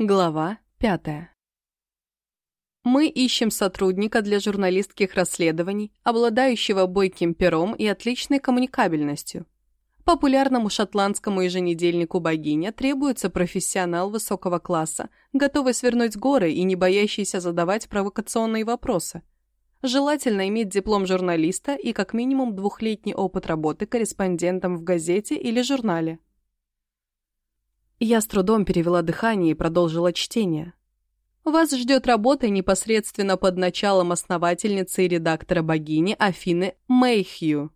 Глава пятая. Мы ищем сотрудника для журналистских расследований, обладающего бойким пером и отличной коммуникабельностью. Популярному шотландскому еженедельнику «Богиня» требуется профессионал высокого класса, готовый свернуть горы и не боящийся задавать провокационные вопросы. Желательно иметь диплом журналиста и как минимум двухлетний опыт работы корреспондентом в газете или журнале. Я с трудом перевела дыхание и продолжила чтение. Вас ждет работа непосредственно под началом основательницы и редактора богини Афины Мэйхью.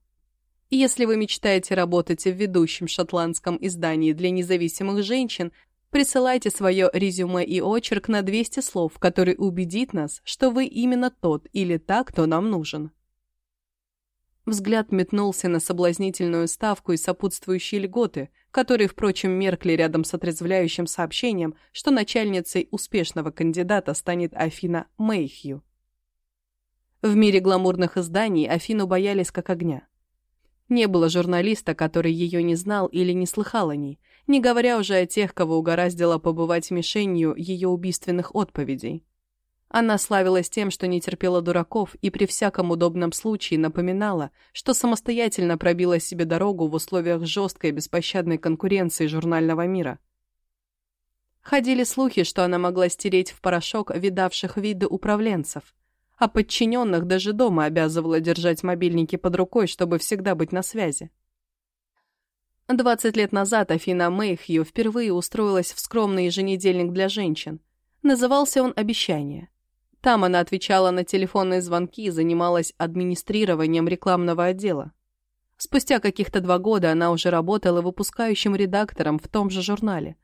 Если вы мечтаете работать в ведущем шотландском издании для независимых женщин, присылайте свое резюме и очерк на 200 слов, который убедит нас, что вы именно тот или та, кто нам нужен. Взгляд метнулся на соблазнительную ставку и сопутствующие льготы, которые, впрочем, меркли рядом с отрезвляющим сообщением, что начальницей успешного кандидата станет Афина Мэйхью. В мире гламурных изданий Афину боялись как огня. Не было журналиста, который ее не знал или не слыхал о ней, не говоря уже о тех, кого угораздило побывать мишенью ее убийственных отповедей. Она славилась тем, что не терпела дураков и при всяком удобном случае напоминала, что самостоятельно пробила себе дорогу в условиях жесткой и беспощадной конкуренции журнального мира. Ходили слухи, что она могла стереть в порошок видавших виды управленцев, а подчиненных даже дома обязывала держать мобильники под рукой, чтобы всегда быть на связи. Двадцать лет назад Афина Мэйхью впервые устроилась в скромный еженедельник для женщин. Назывался он «Обещание». Там она отвечала на телефонные звонки и занималась администрированием рекламного отдела. Спустя каких-то два года она уже работала выпускающим редактором в том же журнале,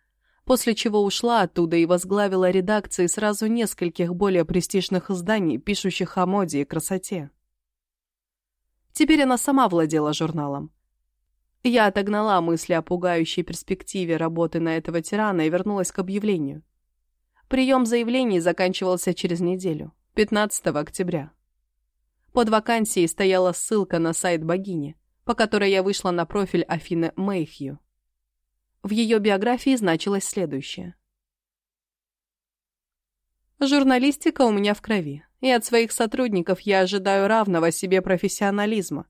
после чего ушла оттуда и возглавила редакции сразу нескольких более престижных изданий, пишущих о моде и красоте. Теперь она сама владела журналом. Я отогнала мысли о пугающей перспективе работы на этого тирана и вернулась к объявлению. Прием заявлений заканчивался через неделю, 15 октября. Под вакансией стояла ссылка на сайт богини, по которой я вышла на профиль Афины Мэйхью. В ее биографии значилось следующее. Журналистика у меня в крови, и от своих сотрудников я ожидаю равного себе профессионализма.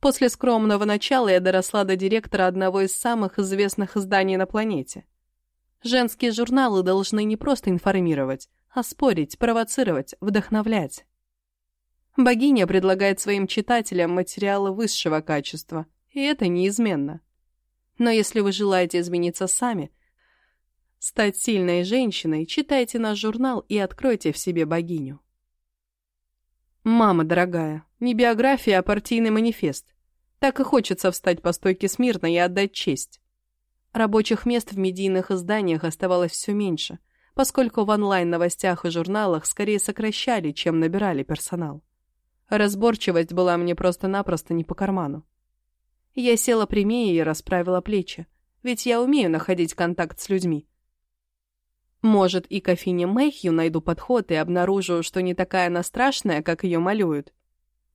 После скромного начала я доросла до директора одного из самых известных изданий на планете. Женские журналы должны не просто информировать, а спорить, провоцировать, вдохновлять. Богиня предлагает своим читателям материалы высшего качества, и это неизменно. Но если вы желаете измениться сами, стать сильной женщиной, читайте наш журнал и откройте в себе богиню. Мама дорогая, не биография, а партийный манифест. Так и хочется встать по стойке смирно и отдать честь. Рабочих мест в медийных изданиях оставалось все меньше, поскольку в онлайн-новостях и журналах скорее сокращали, чем набирали персонал. Разборчивость была мне просто-напросто не по карману. Я села прямее и расправила плечи, ведь я умею находить контакт с людьми. Может, и к Афине Мэйхью найду подход и обнаружу, что не такая она страшная, как ее малюют.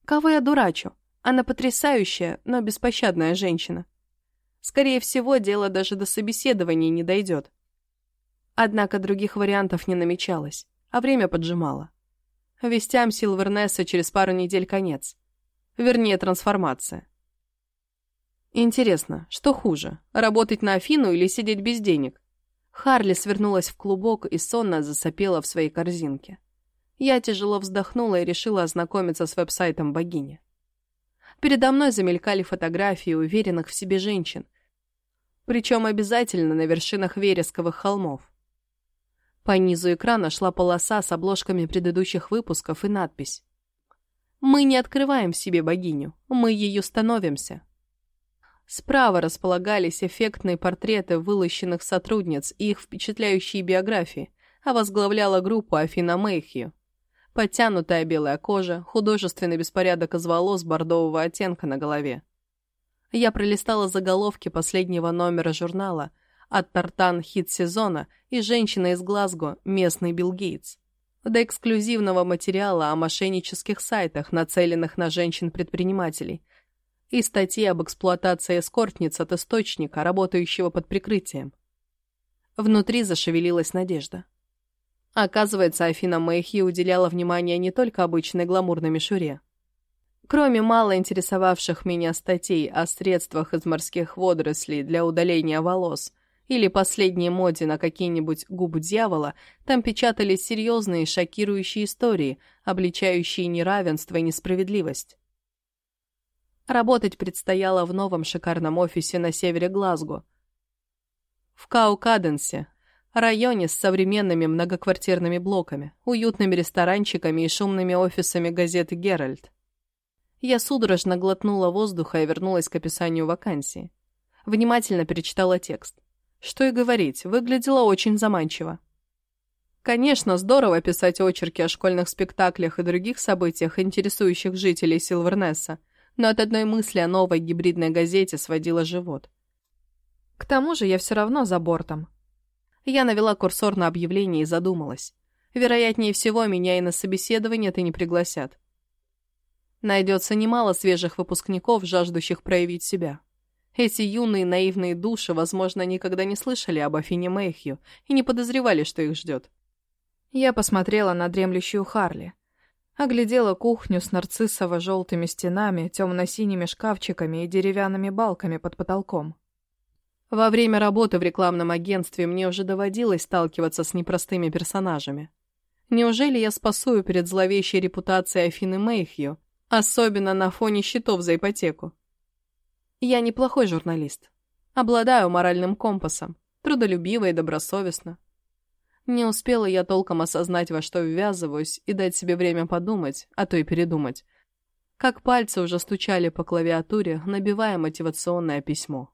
Кого я дурачу? Она потрясающая, но беспощадная женщина. Скорее всего, дело даже до собеседования не дойдет. Однако других вариантов не намечалось, а время поджимало. Вестям Силвернесса через пару недель конец. Вернее, трансформация. Интересно, что хуже, работать на Афину или сидеть без денег? Харли свернулась в клубок и сонно засопела в своей корзинке. Я тяжело вздохнула и решила ознакомиться с веб-сайтом богини. Передо мной замелькали фотографии уверенных в себе женщин, причем обязательно на вершинах вересковых холмов. По низу экрана шла полоса с обложками предыдущих выпусков и надпись. «Мы не открываем в себе богиню, мы ее становимся». Справа располагались эффектные портреты вылощенных сотрудниц и их впечатляющие биографии, а возглавляла группу Афина Мэйхью. Подтянутая белая кожа, художественный беспорядок из волос бордового оттенка на голове. Я пролистала заголовки последнего номера журнала от «Тартан. Хит сезона» и «Женщина из Глазго. Местный Билл Гейтс» до эксклюзивного материала о мошеннических сайтах, нацеленных на женщин-предпринимателей, и статьи об эксплуатации эскортниц от источника, работающего под прикрытием. Внутри зашевелилась надежда. Оказывается, Афина Мэйхи уделяла внимание не только обычной гламурной мишуре. Кроме мало интересовавших меня статей о средствах из морских водорослей для удаления волос или последней моде на какие-нибудь губы дьявола, там печатались серьезные шокирующие истории, обличающие неравенство и несправедливость. Работать предстояло в новом шикарном офисе на севере Глазго. В Кау-Каденсе, районе с современными многоквартирными блоками, уютными ресторанчиками и шумными офисами газеты «Геральт». Я судорожно глотнула воздуха и вернулась к описанию вакансии. Внимательно перечитала текст. Что и говорить, выглядело очень заманчиво. Конечно, здорово писать очерки о школьных спектаклях и других событиях, интересующих жителей Силвернесса, но от одной мысли о новой гибридной газете сводила живот. К тому же я все равно за бортом. Я навела курсор на объявление и задумалась. Вероятнее всего, меня и на собеседование-то не пригласят. Найдется немало свежих выпускников, жаждущих проявить себя. Эти юные наивные души, возможно, никогда не слышали об Афине Мэйхью и не подозревали, что их ждет. Я посмотрела на дремлющую Харли. Оглядела кухню с нарциссово-желтыми стенами, темно-синими шкафчиками и деревянными балками под потолком. Во время работы в рекламном агентстве мне уже доводилось сталкиваться с непростыми персонажами. Неужели я спасую перед зловещей репутацией Афины Мэйхью, особенно на фоне счетов за ипотеку? Я неплохой журналист. Обладаю моральным компасом, трудолюбива и добросовестна. Не успела я толком осознать, во что ввязываюсь, и дать себе время подумать, а то и передумать. Как пальцы уже стучали по клавиатуре, набивая мотивационное письмо.